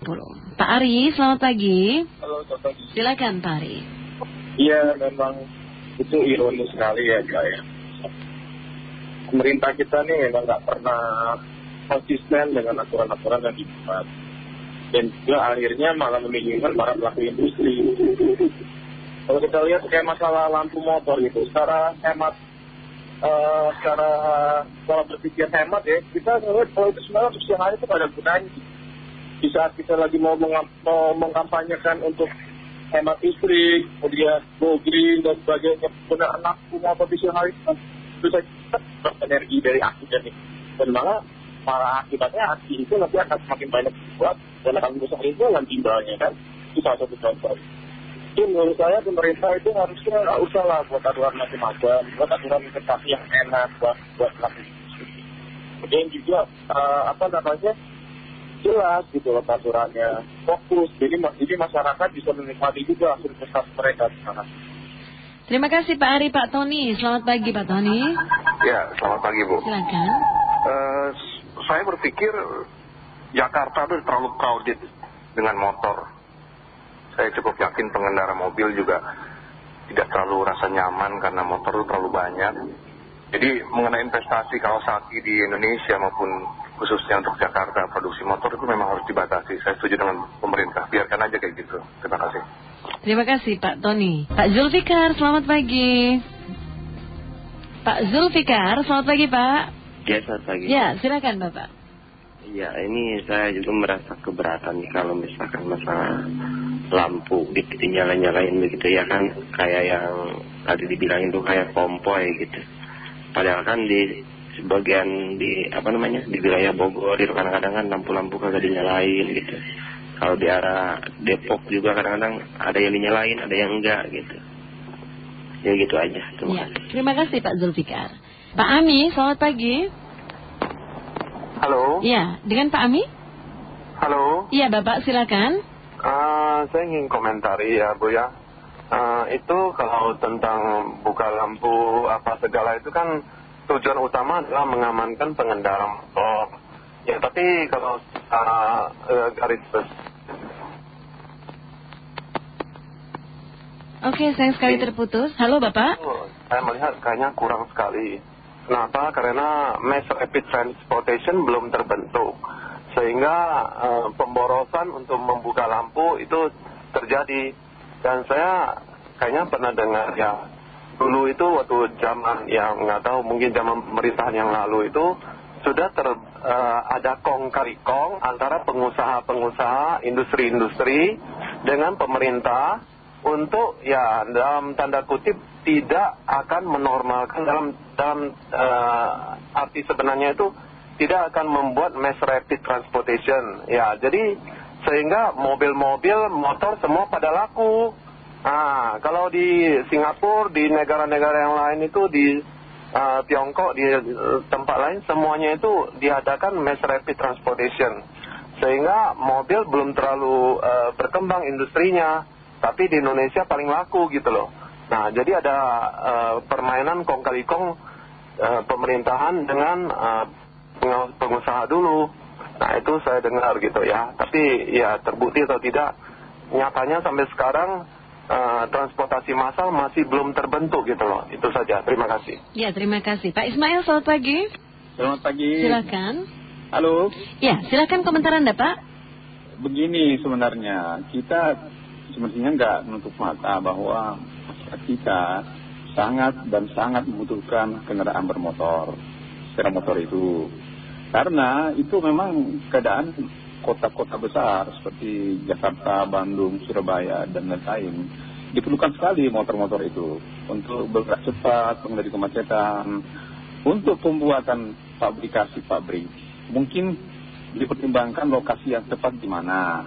Pak Ari, selamat pagi. Halo, selamat pagi. Silakan Pak Ari. Iya, memang itu ironis sekali ya, Kak ya. Pemerintah kita nih memang nggak pernah konsisten dengan aturan-aturan yang dibuat. Dan juga akhirnya malah membingungkan para pelaku industri. Kalau kita lihat kayak masalah lampu motor gitu, secara hemat, eh, secara kalau berpikir hemat ya, kita ngeliat kalau itu sebenarnya hari itu nggak ada gunanya. Di saat kita lagi mau, mengkampanyekan untuk hemat listrik, kemudian go green dan sebagainya, di siang hari itu kan bisa kita energi dari aki dan ini. Dan malah malah akibatnya aki itu nanti akan semakin banyak dibuat dan akan besar itu dengan timbalnya kan. Itu salah satu contoh. Jadi menurut saya pemerintah itu harusnya nggak usah lah buat aturan macam-macam, buat aturan investasi yang enak buat buat industri. Kemudian juga eh, apa namanya jelas gitu loh aturannya, fokus. Jadi, jadi masyarakat bisa menikmati juga hasil investasi mereka di sana. Terima kasih Pak Ari, Pak Tony. Selamat pagi Pak Tony. Ya, selamat pagi Bu. Silakan. Eh, saya berpikir Jakarta itu terlalu crowded dengan motor. Saya cukup yakin pengendara mobil juga tidak terlalu rasa nyaman karena motor itu terlalu banyak. Jadi mengenai investasi Kawasaki di Indonesia maupun khususnya untuk Jakarta produksi motor itu memang harus dibatasi. Saya setuju dengan pemerintah. Biarkan aja kayak gitu. Terima kasih. Terima kasih Pak Tony. Pak Zulfikar, selamat pagi. Pak Zulfikar, selamat pagi Pak. Ya, selamat pagi. Ya, silakan Bapak. Ya, ini saya juga merasa keberatan nih kalau misalkan masalah lampu gitu dinyala-nyalain begitu ya kan kayak yang tadi dibilangin tuh kayak kompoi gitu. Padahal kan di sebagian di apa namanya di wilayah Bogor itu kadang-kadang kan lampu-lampu kagak dinyalain gitu. Kalau di arah Depok juga kadang-kadang ada yang dinyalain, ada yang enggak gitu. Ya gitu aja. Terima Ya, kasih. terima kasih Pak Zulfikar. Pak Ami, selamat pagi. Halo, Ya, dengan Pak Ami? halo. Iya Bapak, silakan. Ah, saya ingin komentari ya Bu ya. Ah, itu kalau tentang buka lampu apa segala itu kan tujuan utama adalah mengamankan pengendara motor. Ya tapi kalau eh, garis bes- Oke, sayang sekali terputus. Halo Bapak. itu saya melihat kayaknya kurang sekali. Kenapa? Karena mass rapid transportation belum terbentuk. Sehingga eh, pemborosan untuk membuka lampu itu terjadi. Dan saya kayaknya pernah dengar ya, dulu itu waktu zaman yang nggak tahu mungkin zaman pemerintahan yang lalu itu sudah ter, eh, ada kong kali kong antara pengusaha-pengusaha, industri-industri dengan pemerintah untuk ya dalam tanda kutip tidak akan menormalkan dalam dalam eh, arti sebenarnya itu tidak akan membuat mass rapid transportation. Ya jadi sehingga mobil-mobil motor semua pada laku nah kalau di Singapura di negara-negara yang lain itu di eh, Tiongkok di eh, tempat lain semuanya itu diadakan mass rapid transportation sehingga mobil belum terlalu eh, berkembang industrinya tapi di Indonesia paling laku gitu loh. Nah, jadi ada eh, permainan kong kali kong pemerintahan dengan pengu- pengusaha dulu. Nah, itu saya dengar gitu ya. Tapi ya terbukti atau tidak, nyatanya sampai sekarang transportasi massal masih belum terbentuk gitu loh. Itu saja. Terima kasih. Ya, terima kasih. Pak Ismail, selamat pagi. Selamat pagi. Silakan. Halo. Ya, silakan komentar Anda Pak. Begini sebenarnya, kita sebenarnya nggak menutup mata bahwa kita sangat dan sangat membutuhkan kendaraan bermotor, sepeda motor itu. Karena itu memang keadaan kota-kota besar seperti Jakarta, Bandung, Surabaya, dan lain-lain. Diperlukan sekali motor-motor itu untuk bergerak cepat, menghindari kemacetan, untuk pembuatan fabrikasi pabrik. Mungkin dipertimbangkan lokasi yang tepat di mana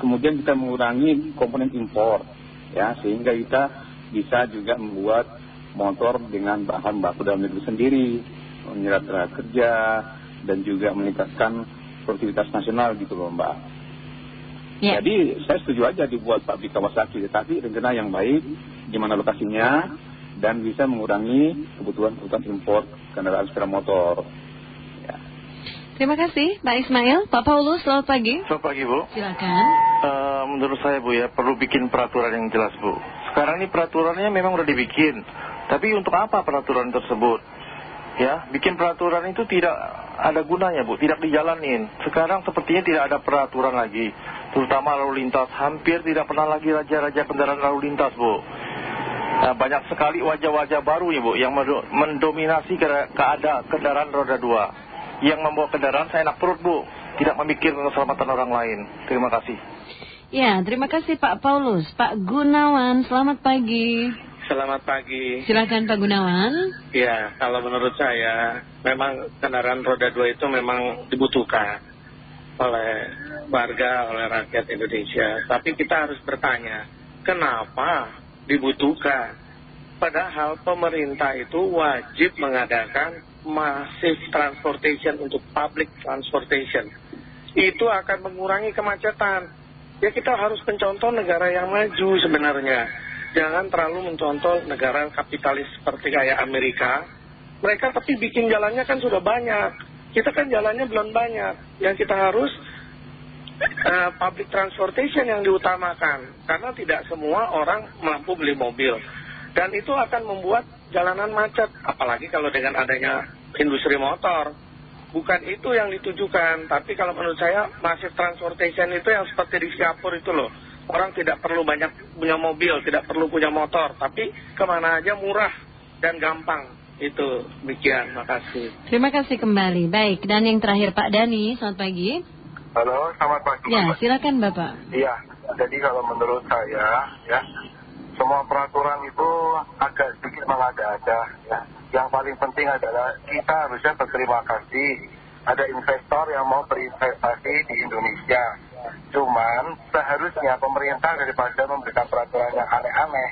kemudian kita mengurangi komponen impor ya sehingga kita bisa juga membuat motor dengan bahan baku dalam negeri sendiri menyerap tenaga kerja dan juga meningkatkan produktivitas nasional gitu loh mbak. Jadi saya setuju aja dibuat pabrik Kawasaki tetapi rencana yang baik di mana lokasinya dan bisa mengurangi kebutuhan kebutuhan impor kendaraan sepeda motor ya. Terima kasih Pak Ismail. Pak Paulus, selamat pagi. Selamat pagi Bu. Silakan. Eh, menurut saya Bu ya perlu bikin peraturan yang jelas Bu. Sekarang ini peraturannya memang udah dibikin. Tapi untuk apa peraturan tersebut? Ya, bikin peraturan itu tidak ada gunanya Bu, tidak dijalanin. Sekarang sepertinya tidak ada peraturan lagi. Terutama lalu lintas, hampir tidak pernah lagi raja-raja kendaraan lalu lintas Bu. Nah, banyak sekali wajah-wajah baru ya Bu yang mendominasi keadaan kendaraan roda dua yang membawa kendaraan saya enak perut Bu. Tidak memikirkan keselamatan orang lain. Terima kasih. Ya, terima kasih Pak Paulus. Pak Gunawan, selamat pagi. Selamat pagi. Silakan Pak Gunawan. Ya, kalau menurut saya memang kendaraan roda dua itu memang dibutuhkan oleh warga, oleh rakyat Indonesia. Tapi kita harus bertanya, kenapa dibutuhkan? Padahal pemerintah itu wajib mengadakan massive transportation untuk public transportation. Itu akan mengurangi kemacetan. Ya kita harus mencontoh negara yang maju sebenarnya. Jangan terlalu mencontoh negara kapitalis seperti kayak Amerika. Mereka tapi bikin jalannya kan sudah banyak kita kan jalannya belum banyak. Yang kita harus uh, public transportation yang diutamakan. Karena tidak semua orang mampu beli mobil. Dan itu akan membuat jalanan macet. Apalagi kalau dengan adanya industri motor. Bukan itu yang ditujukan. Tapi kalau menurut saya masih transportation itu yang seperti di Singapura itu loh. Orang tidak perlu banyak punya mobil tidak perlu punya motor. Tapi ke mana aja murah dan gampang itu demikian makasih terima kasih kembali. Baik dan yang terakhir Pak Dani selamat pagi. Halo selamat pagi ya silakan Bapak. Iya jadi kalau menurut saya ya semua peraturan itu agak sedikit mengada-ada ya. Yang paling penting adalah kita harusnya berterima kasih. Ada investor yang mau berinvestasi di Indonesia. Cuman seharusnya pemerintah daripada memberikan peraturan yang aneh-aneh,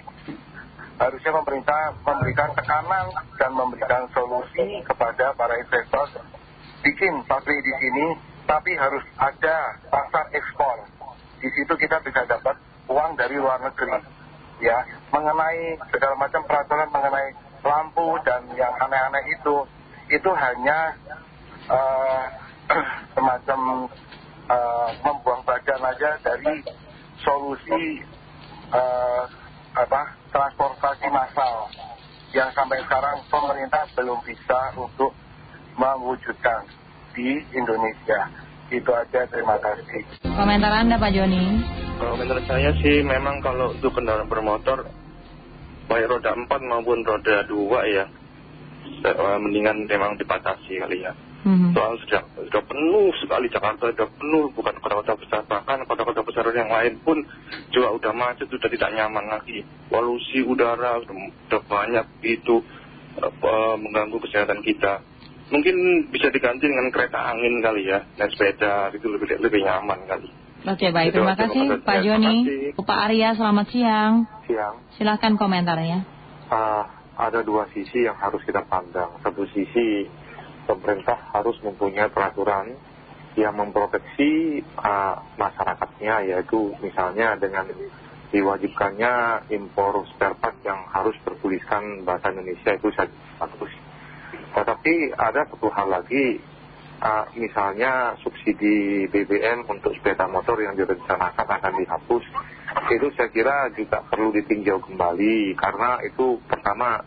harusnya pemerintah memberikan tekanan memberikan solusi kepada para investor. Bikin pabrik di sini, tapi harus ada pasar ekspor. Di situ kita bisa dapat uang dari luar negeri ya mengenai segala macam peraturan mengenai lampu dan yang aneh-aneh itu itu hanya uh, semacam uh, membuang badan aja dari solusi uh, apa transportasi massal yang sampai sekarang belum bisa untuk mewujudkan di Indonesia. Itu aja, terima kasih. Komentar Anda Pak Joni? Kalau menurut saya sih memang kalau untuk kendaraan bermotor baik roda 4 maupun roda 2 ya eh, mendingan memang dibatasi kali ya. -hmm. Soal sudah, sudah penuh sekali Jakarta sudah penuh bukan kota-kota besar bahkan kota-kota besar yang lain pun juga udah macet sudah tidak nyaman lagi. Polusi udara sudah, banyak itu mengganggu kesehatan kita. Mungkin bisa diganti dengan kereta angin kali ya, naik sepeda itu lebih lebih nyaman kali. Oke baik, terima kasih Pak Joni. Pak Arya, selamat siang. Siang. Silakan komentarnya. Uh, ada dua sisi yang harus kita pandang. Satu sisi pemerintah harus mempunyai peraturan yang memproteksi uh, masyarakatnya, yaitu misalnya dengan diwajibkannya impor spare part yang harus bertuliskan bahasa Indonesia itu bagus. Tetapi ada satu hal lagi uh, misalnya subsidi BBM untuk sepeda motor yang direncanakan akan dihapus itu saya kira juga perlu ditinjau kembali karena itu pertama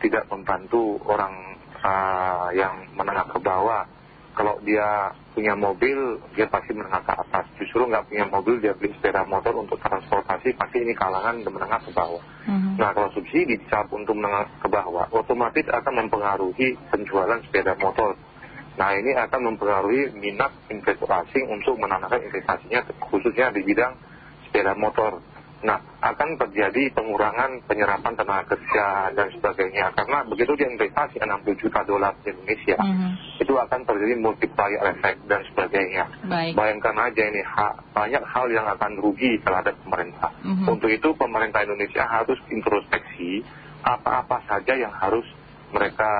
tidak membantu orang uh, yang menengah ke bawah. Kalau dia punya mobil dia pasti menengah ke atas. Justru nggak punya mobil dia beli sepeda motor untuk transportasi pasti ini kalangan menengah ke bawah -hmm. nah kalau subsidi dicap untuk menengah ke bawah otomatis akan mempengaruhi penjualan sepeda motor Nah ini akan mempengaruhi minat investor asing untuk menanamkan investasinya khususnya di bidang sepeda motor. Nah akan terjadi pengurangan penyerapan tenaga kerja dan sebagainya karena begitu dia investasi 60 juta dolar di Indonesia -hmm. itu akan terjadi multiplier effect dan sebagainya. Baik. Bayangkan aja ini ha, banyak hal yang akan rugi terhadap pemerintah. -hmm. Untuk itu pemerintah Indonesia harus introspeksi apa-apa saja yang harus mereka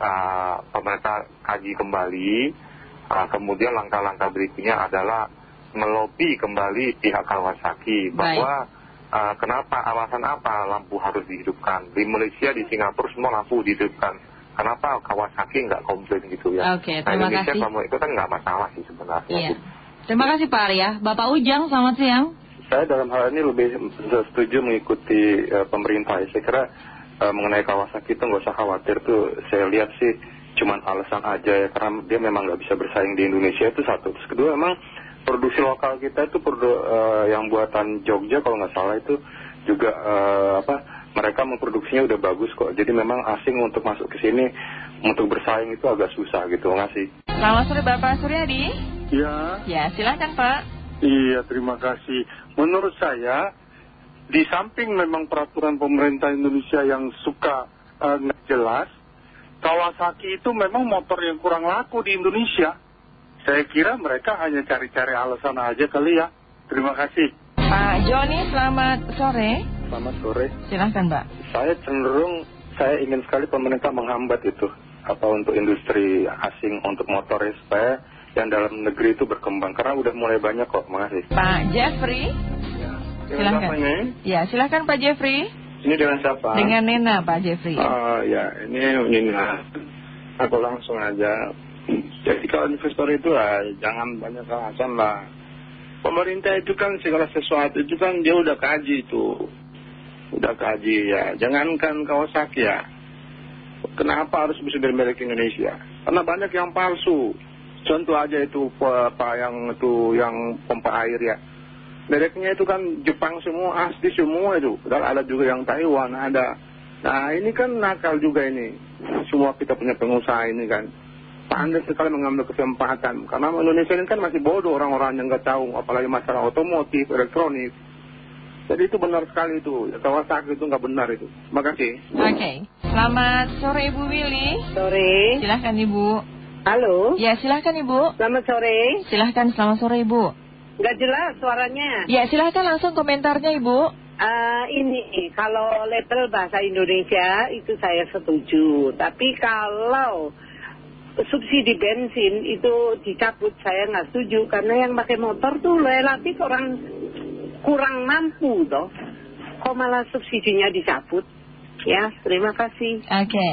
uh, pemerintah kaji kembali uh, kemudian langkah-langkah berikutnya adalah melobi kembali pihak Kawasaki bahwa uh, kenapa alasan apa lampu harus dihidupkan di Malaysia di Singapura semua lampu dihidupkan kenapa Kawasaki nggak komplain gitu ya Oke, nah terima Indonesia kasih. kalau mau ikut kan nggak masalah sih sebenarnya Iya. Terima kasih Pak Arya. Bapak Ujang, selamat siang. saya dalam hal ini lebih setuju mengikuti eh, pemerintah saya kira eh, mengenai Kawasaki itu nggak usah khawatir tuh saya lihat sih cuman alasan aja ya karena dia memang nggak bisa bersaing di Indonesia itu satu terus kedua emang produksi lokal kita itu produ, eh, yang buatan Jogja kalau nggak salah itu juga eh, apa mereka memproduksinya udah bagus kok jadi memang asing untuk masuk ke sini untuk bersaing itu agak susah gitu ngasih Selamat sore Bapak Suryadi. Ya, Ya, silahkan Pak. iya terima kasih. Menurut saya, di samping memang peraturan pemerintah Indonesia yang suka eh, nggak jelas, Kawasaki itu memang motor yang kurang laku di Indonesia. Saya kira mereka hanya cari-cari alasan aja kali ya. Terima kasih. Pak Joni, selamat sore. selamat sore Silahkan Mbak. saya cenderung saya ingin sekali pemerintah menghambat itu apa untuk industri asing untuk motor ya supaya yang dalam negeri itu berkembang karena udah mulai banyak kok makasih Pak Jeffrey. Silahkan. Ya, silahkan Pak Jeffrey. Ini dengan siapa? Dengan Nena Pak Jeffrey. Oh ya, ini Nina. Aku langsung aja. Jadi kalau investor itu lah, jangan banyak alasan lah. Pemerintah itu kan segala sesuatu itu kan dia udah kaji itu. Udah kaji ya. Jangankan Kawasaki ya. Kenapa harus bisa merek Indonesia? Karena banyak yang palsu. Contoh aja itu apa yang itu yang pompa air ya. Mereknya itu kan Jepang semua, asli semua itu. Dan ada juga yang Taiwan, ada. Nah ini kan nakal juga ini. Semua kita punya pengusaha ini kan. Pandai sekali mengambil kesempatan. Karena Indonesia ini kan masih bodoh orang-orang yang nggak tahu. Apalagi masalah otomotif, elektronik. Jadi itu benar sekali itu. Kawasaki itu nggak benar itu. Terima kasih. Oke. Selamat sore Ibu Willy. Sore. Silahkan Ibu. Halo. Ya, silahkan Ibu. Selamat sore. Silahkan, selamat sore Ibu. Nggak jelas suaranya. Ya, silahkan langsung komentarnya Ibu. Eh, ini kalau label bahasa Indonesia itu saya setuju. Tapi kalau subsidi bensin itu dicabut saya nggak setuju karena yang pakai motor tuh relatif orang kurang mampu toh. Kok malah subsidinya dicabut? Ya, terima kasih. Oke.